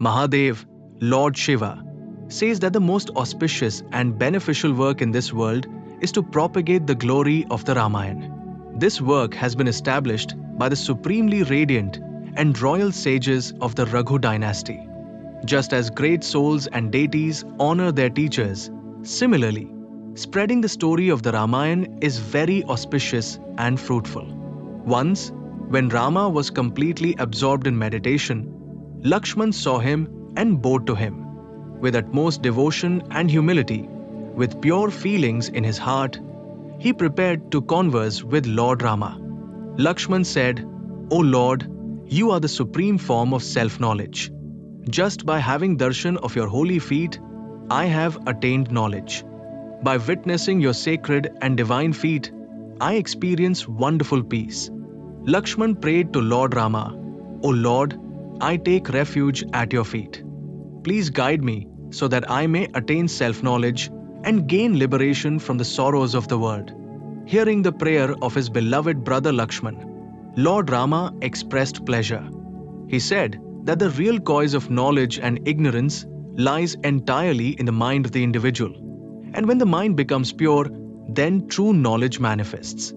Mahadev, Lord Shiva, says that the most auspicious and beneficial work in this world is to propagate the glory of the Ramayana. This work has been established by the supremely radiant and royal sages of the Raghu dynasty. Just as great souls and deities honor their teachers, similarly, spreading the story of the Ramayana is very auspicious and fruitful. Once, when Rama was completely absorbed in meditation, Lakshman saw him and bowed to him. With utmost devotion and humility, with pure feelings in his heart, he prepared to converse with Lord Rama. Lakshman said, O Lord, you are the supreme form of self knowledge. Just by having darshan of your holy feet, I have attained knowledge. By witnessing your sacred and divine feet, I experience wonderful peace. Lakshman prayed to Lord Rama, O Lord, I take refuge at your feet. Please guide me so that I may attain self knowledge and gain liberation from the sorrows of the world. Hearing the prayer of his beloved brother Lakshman, Lord Rama expressed pleasure. He said that the real cause of knowledge and ignorance lies entirely in the mind of the individual. And when the mind becomes pure, then true knowledge manifests.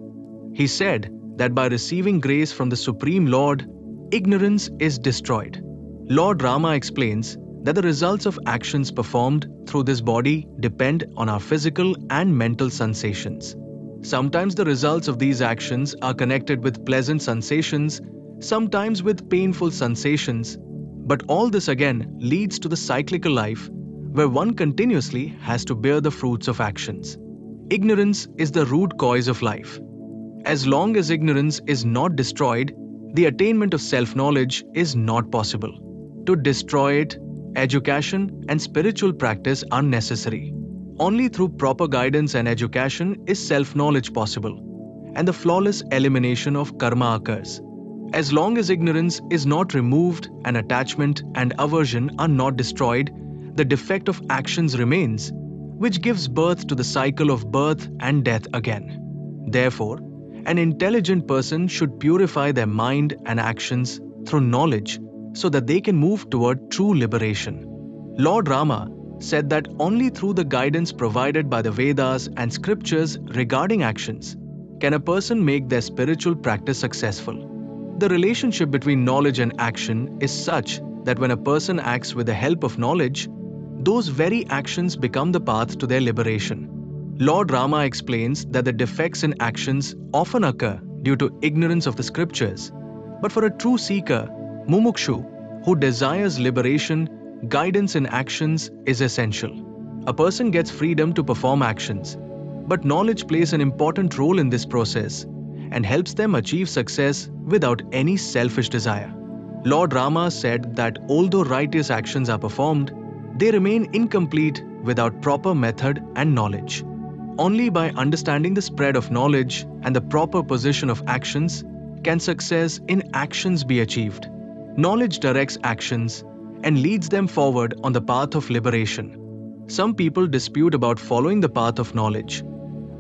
He said that by receiving grace from the Supreme Lord, ignorance is destroyed. Lord Rama explains that the results of actions performed through this body depend on our physical and mental sensations. Sometimes the results of these actions are connected with pleasant sensations, sometimes with painful sensations, but all this again leads to the cyclical life where one continuously has to bear the fruits of actions. Ignorance is the root cause of life. As long as ignorance is not destroyed, the attainment of self knowledge is not possible. To destroy it, education and spiritual practice are necessary. Only through proper guidance and education is self knowledge possible, and the flawless elimination of karma occurs. As long as ignorance is not removed and attachment and aversion are not destroyed, the defect of actions remains, which gives birth to the cycle of birth and death again. Therefore, an intelligent person should purify their mind and actions through knowledge so that they can move toward true liberation. Lord Rama said that only through the guidance provided by the Vedas and scriptures regarding actions can a person make their spiritual practice successful. The relationship between knowledge and action is such that when a person acts with the help of knowledge, those very actions become the path to their liberation. Lord Rama explains that the defects in actions often occur due to ignorance of the scriptures. But for a true seeker, Mumukshu, who desires liberation, guidance in actions is essential. A person gets freedom to perform actions, but knowledge plays an important role in this process and helps them achieve success without any selfish desire. Lord Rama said that although righteous actions are performed, they remain incomplete without proper method and knowledge. Only by understanding the spread of knowledge and the proper position of actions can success in actions be achieved. Knowledge directs actions and leads them forward on the path of liberation. Some people dispute about following the path of knowledge.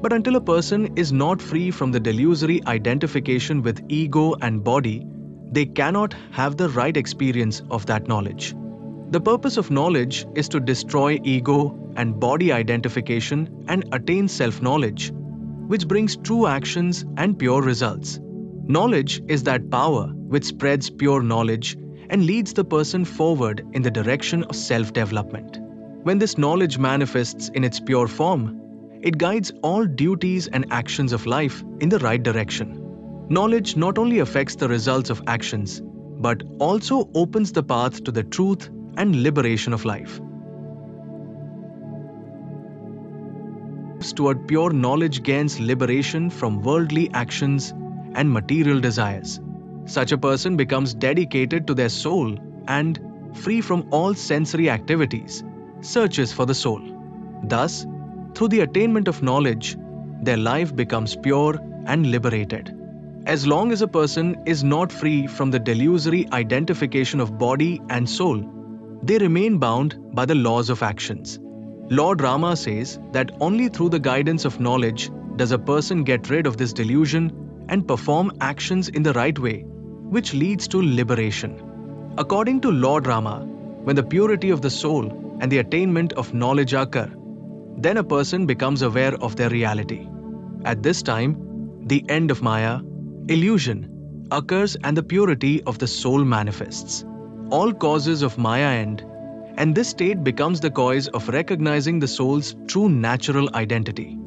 But until a person is not free from the delusory identification with ego and body, they cannot have the right experience of that knowledge. The purpose of knowledge is to destroy ego and body identification and attain self knowledge, which brings true actions and pure results. Knowledge is that power which spreads pure knowledge and leads the person forward in the direction of self development. When this knowledge manifests in its pure form, it guides all duties and actions of life in the right direction. Knowledge not only affects the results of actions, but also opens the path to the truth and liberation of life. Toward pure knowledge gains liberation from worldly actions and material desires. Such a person becomes dedicated to their soul and, free from all sensory activities, searches for the soul. Thus, through the attainment of knowledge, their life becomes pure and liberated. As long as a person is not free from the delusory identification of body and soul, they remain bound by the laws of actions. Lord Rama says that only through the guidance of knowledge does a person get rid of this delusion and perform actions in the right way, which leads to liberation. According to Lord Rama, when the purity of the soul and the attainment of knowledge occur, then a person becomes aware of their reality. At this time, the end of Maya, illusion, occurs and the purity of the soul manifests. All causes of Maya end, and this state becomes the cause of recognizing the soul's true natural identity.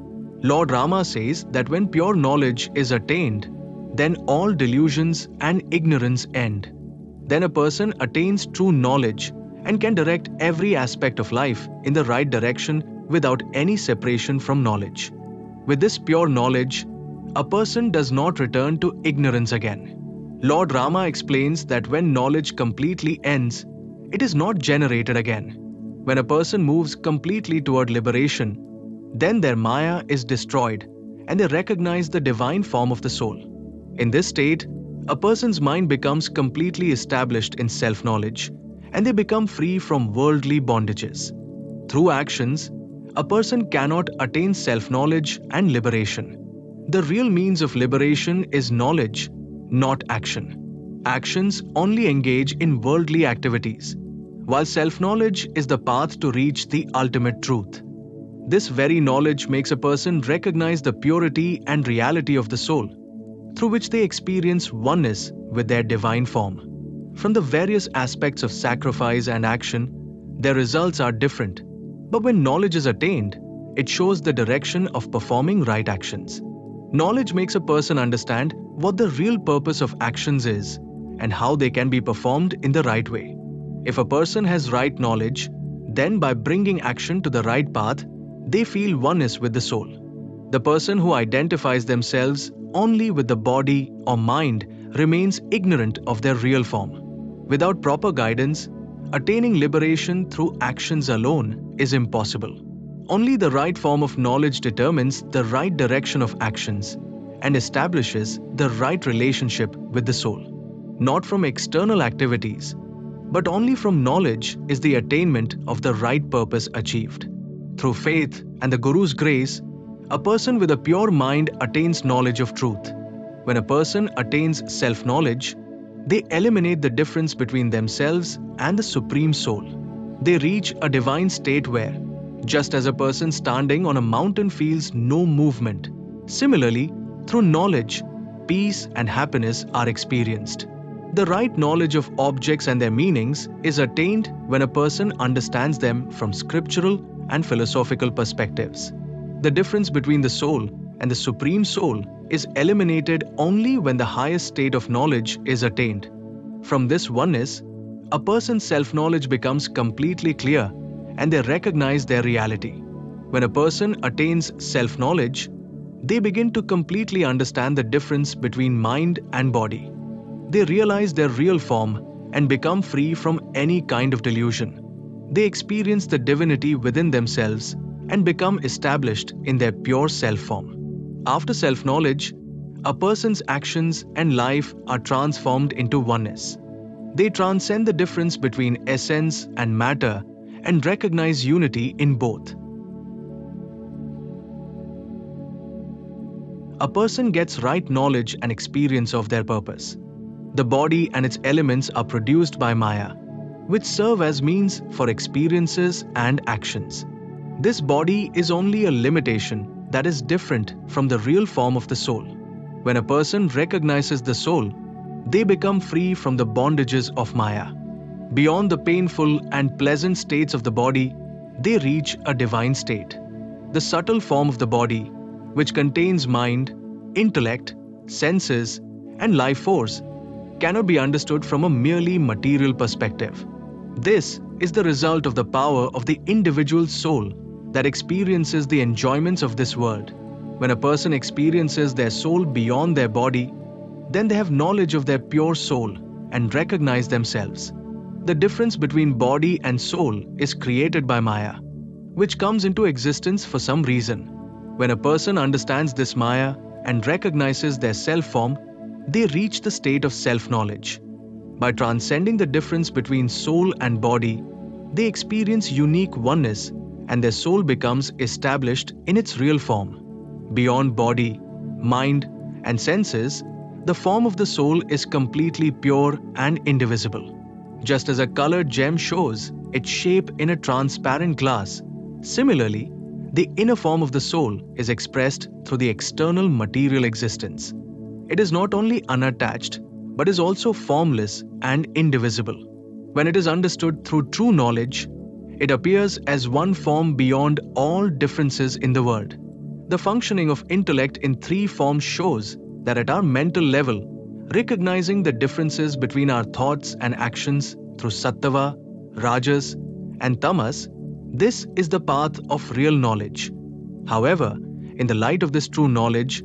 Lord Rama says that when pure knowledge is attained, then all delusions and ignorance end. Then a person attains true knowledge and can direct every aspect of life in the right direction without any separation from knowledge. With this pure knowledge, a person does not return to ignorance again. Lord Rama explains that when knowledge completely ends, it is not generated again. When a person moves completely toward liberation, then their Maya is destroyed and they recognize the divine form of the soul. In this state, a person's mind becomes completely established in self knowledge and they become free from worldly bondages. Through actions, a person cannot attain self knowledge and liberation. The real means of liberation is knowledge, not action. Actions only engage in worldly activities, while self knowledge is the path to reach the ultimate truth. This very knowledge makes a person recognize the purity and reality of the soul, through which they experience oneness with their divine form. From the various aspects of sacrifice and action, their results are different, but when knowledge is attained, it shows the direction of performing right actions. Knowledge makes a person understand what the real purpose of actions is and how they can be performed in the right way. If a person has right knowledge, then by bringing action to the right path, they feel oneness with the soul. The person who identifies themselves only with the body or mind remains ignorant of their real form. Without proper guidance, attaining liberation through actions alone is impossible. Only the right form of knowledge determines the right direction of actions and establishes the right relationship with the soul. Not from external activities, but only from knowledge is the attainment of the right purpose achieved. Through faith and the Guru's grace, a person with a pure mind attains knowledge of truth. When a person attains self knowledge, they eliminate the difference between themselves and the Supreme Soul. They reach a divine state where, just as a person standing on a mountain feels no movement, similarly, through knowledge, peace and happiness are experienced. The right knowledge of objects and their meanings is attained when a person understands them from scriptural and philosophical perspectives. The difference between the soul and the Supreme Soul is eliminated only when the highest state of knowledge is attained. From this oneness, a person's self knowledge becomes completely clear and they recognize their reality. When a person attains self knowledge, they begin to completely understand the difference between mind and body. They realize their real form and become free from any kind of delusion they experience the divinity within themselves and become established in their pure self form. After self knowledge, a person's actions and life are transformed into oneness. They transcend the difference between essence and matter and recognize unity in both. A person gets right knowledge and experience of their purpose. The body and its elements are produced by Maya which serve as means for experiences and actions. This body is only a limitation that is different from the real form of the soul. When a person recognizes the soul, they become free from the bondages of Maya. Beyond the painful and pleasant states of the body, they reach a divine state. The subtle form of the body, which contains mind, intellect, senses, and life force, cannot be understood from a merely material perspective. This is the result of the power of the individual soul that experiences the enjoyments of this world. When a person experiences their soul beyond their body, then they have knowledge of their pure soul and recognize themselves. The difference between body and soul is created by Maya, which comes into existence for some reason. When a person understands this Maya and recognizes their self form, they reach the state of self knowledge. By transcending the difference between soul and body, they experience unique oneness and their soul becomes established in its real form. Beyond body, mind, and senses, the form of the soul is completely pure and indivisible. Just as a colored gem shows its shape in a transparent glass, similarly, the inner form of the soul is expressed through the external material existence. It is not only unattached, but is also formless and indivisible. When it is understood through true knowledge, it appears as one form beyond all differences in the world. The functioning of intellect in three forms shows that at our mental level, recognizing the differences between our thoughts and actions through sattva, rajas, and tamas, this is the path of real knowledge. However, in the light of this true knowledge,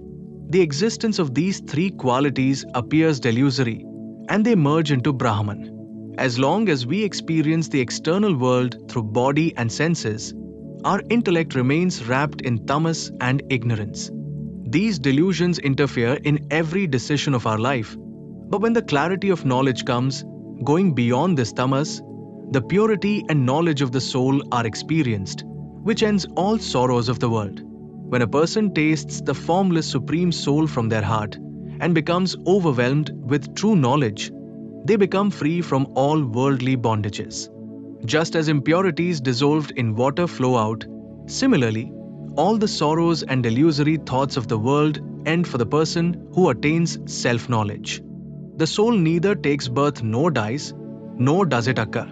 the existence of these three qualities appears delusory and they merge into Brahman. As long as we experience the external world through body and senses, our intellect remains wrapped in tamas and ignorance. These delusions interfere in every decision of our life. But when the clarity of knowledge comes, going beyond this tamas, the purity and knowledge of the soul are experienced, which ends all sorrows of the world. When a person tastes the formless Supreme Soul from their heart and becomes overwhelmed with true knowledge, they become free from all worldly bondages. Just as impurities dissolved in water flow out, similarly, all the sorrows and illusory thoughts of the world end for the person who attains self knowledge. The soul neither takes birth nor dies, nor does it occur.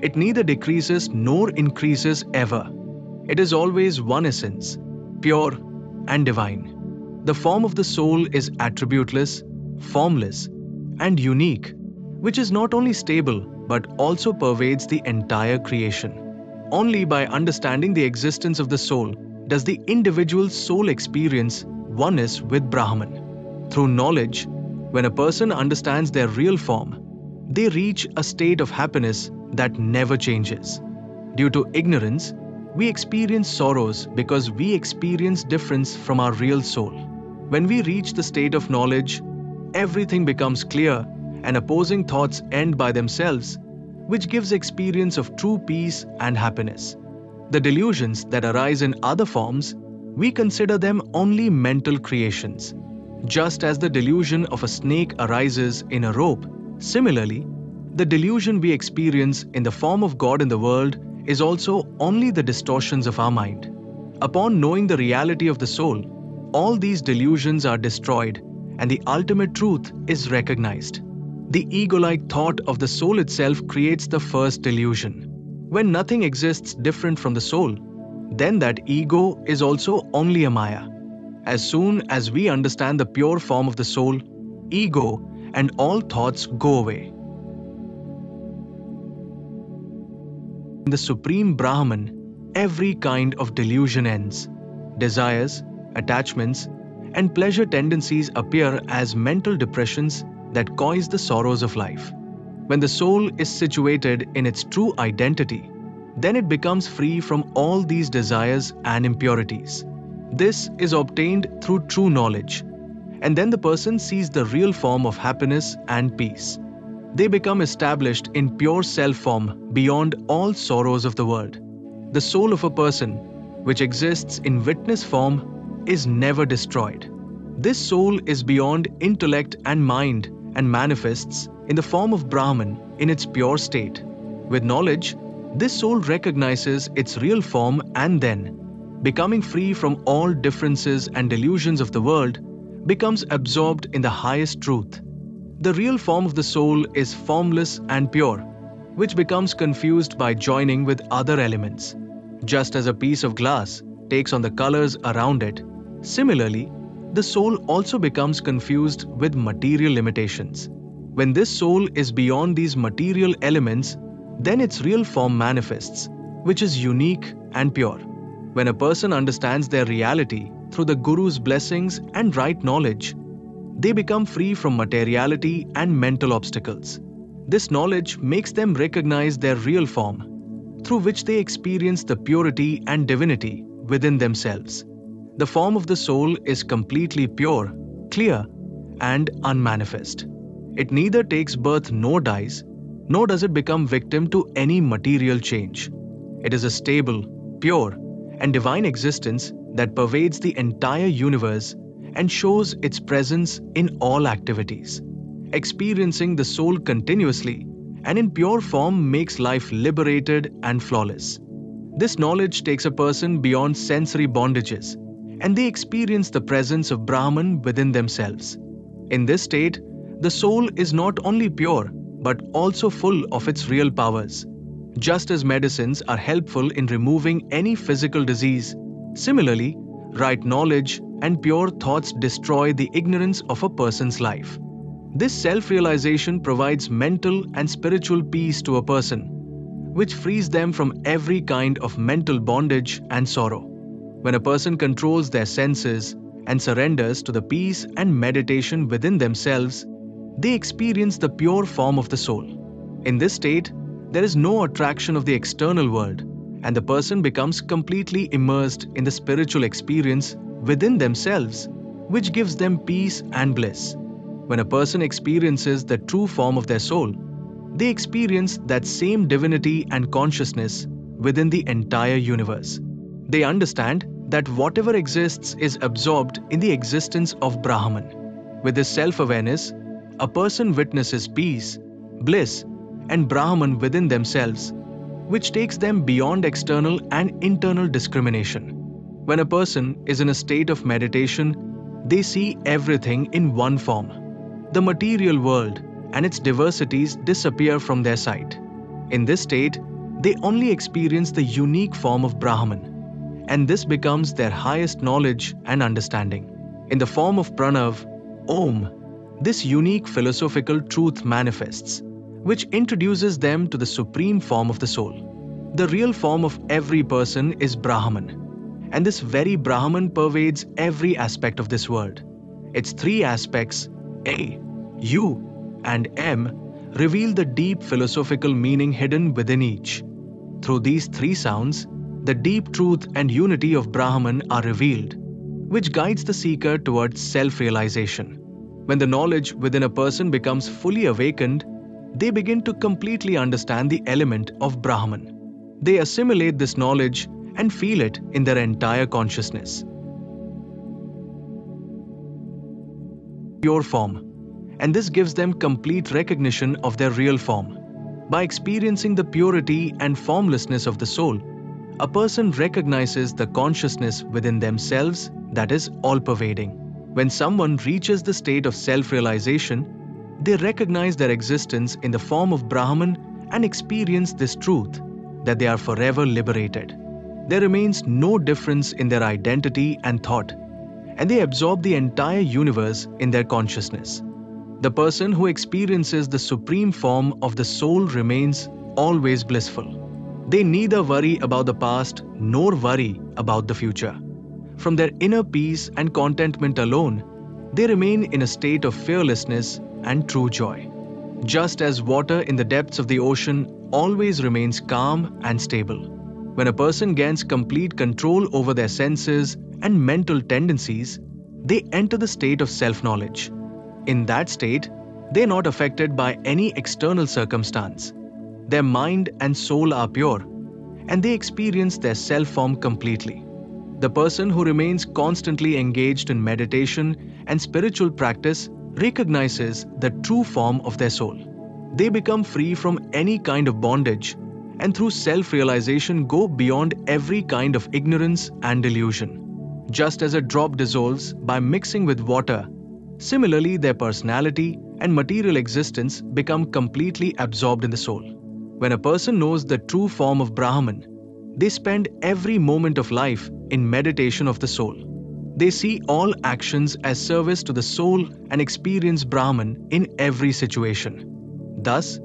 It neither decreases nor increases ever. It is always one essence, pure and divine. The form of the soul is attributeless, formless, and unique, which is not only stable but also pervades the entire creation. Only by understanding the existence of the soul does the individual soul experience oneness with Brahman. Through knowledge, when a person understands their real form, they reach a state of happiness that never changes. Due to ignorance, we experience sorrows because we experience difference from our real soul. When we reach the state of knowledge, everything becomes clear and opposing thoughts end by themselves, which gives experience of true peace and happiness. The delusions that arise in other forms, we consider them only mental creations. Just as the delusion of a snake arises in a rope, similarly, the delusion we experience in the form of God in the world is also only the distortions of our mind. Upon knowing the reality of the soul, all these delusions are destroyed and the ultimate truth is recognized. The ego like thought of the soul itself creates the first delusion. When nothing exists different from the soul, then that ego is also only a Maya. As soon as we understand the pure form of the soul, ego and all thoughts go away. In the Supreme Brahman, every kind of delusion ends. Desires, attachments, and pleasure tendencies appear as mental depressions that cause the sorrows of life. When the soul is situated in its true identity, then it becomes free from all these desires and impurities. This is obtained through true knowledge, and then the person sees the real form of happiness and peace. They become established in pure self form beyond all sorrows of the world. The soul of a person, which exists in witness form, is never destroyed. This soul is beyond intellect and mind and manifests in the form of Brahman in its pure state. With knowledge, this soul recognizes its real form and then, becoming free from all differences and delusions of the world, becomes absorbed in the highest truth. The real form of the soul is formless and pure, which becomes confused by joining with other elements. Just as a piece of glass takes on the colors around it, similarly, the soul also becomes confused with material limitations. When this soul is beyond these material elements, then its real form manifests, which is unique and pure. When a person understands their reality through the Guru's blessings and right knowledge, they become free from materiality and mental obstacles. This knowledge makes them recognize their real form, through which they experience the purity and divinity within themselves. The form of the soul is completely pure, clear, and unmanifest. It neither takes birth nor dies, nor does it become victim to any material change. It is a stable, pure, and divine existence that pervades the entire universe and shows its presence in all activities. Experiencing the soul continuously and in pure form makes life liberated and flawless. This knowledge takes a person beyond sensory bondages, and they experience the presence of Brahman within themselves. In this state, the soul is not only pure, but also full of its real powers. Just as medicines are helpful in removing any physical disease, similarly, right knowledge and pure thoughts destroy the ignorance of a person's life. This self realization provides mental and spiritual peace to a person, which frees them from every kind of mental bondage and sorrow. When a person controls their senses and surrenders to the peace and meditation within themselves, they experience the pure form of the soul. In this state, there is no attraction of the external world, and the person becomes completely immersed in the spiritual experience within themselves, which gives them peace and bliss. When a person experiences the true form of their soul, they experience that same divinity and consciousness within the entire universe. They understand that whatever exists is absorbed in the existence of Brahman. With this self awareness, a person witnesses peace, bliss, and Brahman within themselves, which takes them beyond external and internal discrimination. When a person is in a state of meditation, they see everything in one form the material world and its diversities disappear from their sight. In this state, they only experience the unique form of Brahman, and this becomes their highest knowledge and understanding. In the form of Pranav, Om, this unique philosophical truth manifests, which introduces them to the supreme form of the soul. The real form of every person is Brahman, and this very Brahman pervades every aspect of this world. Its three aspects a, U, and M reveal the deep philosophical meaning hidden within each. Through these three sounds, the deep truth and unity of Brahman are revealed, which guides the seeker towards self realization. When the knowledge within a person becomes fully awakened, they begin to completely understand the element of Brahman. They assimilate this knowledge and feel it in their entire consciousness. pure form, and this gives them complete recognition of their real form. By experiencing the purity and formlessness of the soul, a person recognizes the consciousness within themselves that is all pervading. When someone reaches the state of self realization, they recognize their existence in the form of Brahman and experience this truth that they are forever liberated. There remains no difference in their identity and thought and they absorb the entire universe in their consciousness. The person who experiences the supreme form of the soul remains always blissful. They neither worry about the past nor worry about the future. From their inner peace and contentment alone, they remain in a state of fearlessness and true joy. Just as water in the depths of the ocean always remains calm and stable. When a person gains complete control over their senses and mental tendencies, they enter the state of self knowledge. In that state, they are not affected by any external circumstance. Their mind and soul are pure, and they experience their self form completely. The person who remains constantly engaged in meditation and spiritual practice recognizes the true form of their soul. They become free from any kind of bondage and through self realization go beyond every kind of ignorance and delusion. Just as a drop dissolves by mixing with water, similarly, their personality and material existence become completely absorbed in the soul. When a person knows the true form of Brahman, they spend every moment of life in meditation of the soul. They see all actions as service to the soul and experience Brahman in every situation. Thus,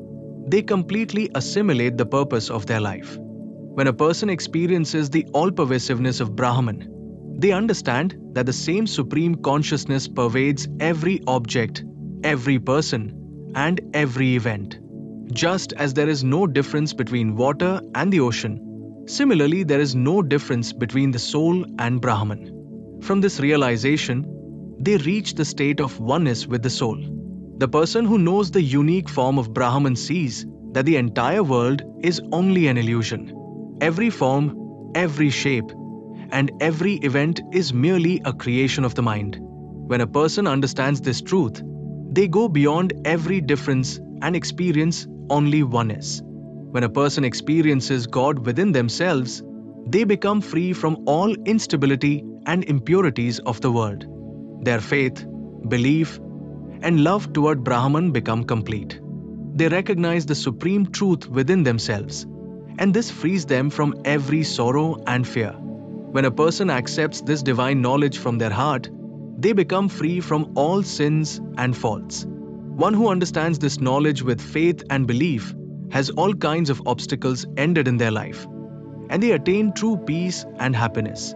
they completely assimilate the purpose of their life. When a person experiences the all pervasiveness of Brahman, they understand that the same supreme consciousness pervades every object, every person, and every event. Just as there is no difference between water and the ocean, similarly, there is no difference between the soul and Brahman. From this realization, they reach the state of oneness with the soul. The person who knows the unique form of Brahman sees that the entire world is only an illusion. Every form, every shape, and every event is merely a creation of the mind. When a person understands this truth, they go beyond every difference and experience only one is. When a person experiences God within themselves, they become free from all instability and impurities of the world. Their faith, belief, and love toward Brahman become complete. They recognize the supreme truth within themselves, and this frees them from every sorrow and fear. When a person accepts this divine knowledge from their heart, they become free from all sins and faults. One who understands this knowledge with faith and belief has all kinds of obstacles ended in their life, and they attain true peace and happiness.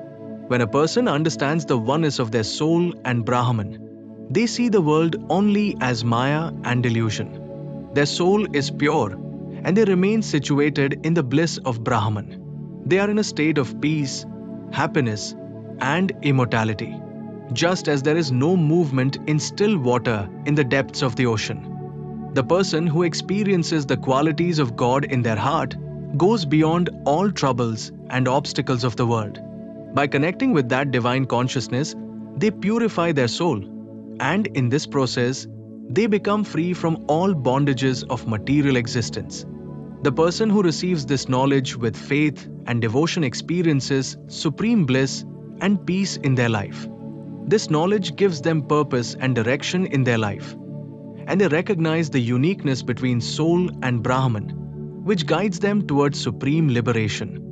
When a person understands the oneness of their soul and Brahman, they see the world only as Maya and delusion. Their soul is pure and they remain situated in the bliss of Brahman. They are in a state of peace, happiness, and immortality. Just as there is no movement in still water in the depths of the ocean. The person who experiences the qualities of God in their heart goes beyond all troubles and obstacles of the world. By connecting with that divine consciousness, they purify their soul, and in this process, they become free from all bondages of material existence. The person who receives this knowledge with faith and devotion experiences supreme bliss and peace in their life. This knowledge gives them purpose and direction in their life, and they recognize the uniqueness between soul and Brahman, which guides them towards supreme liberation.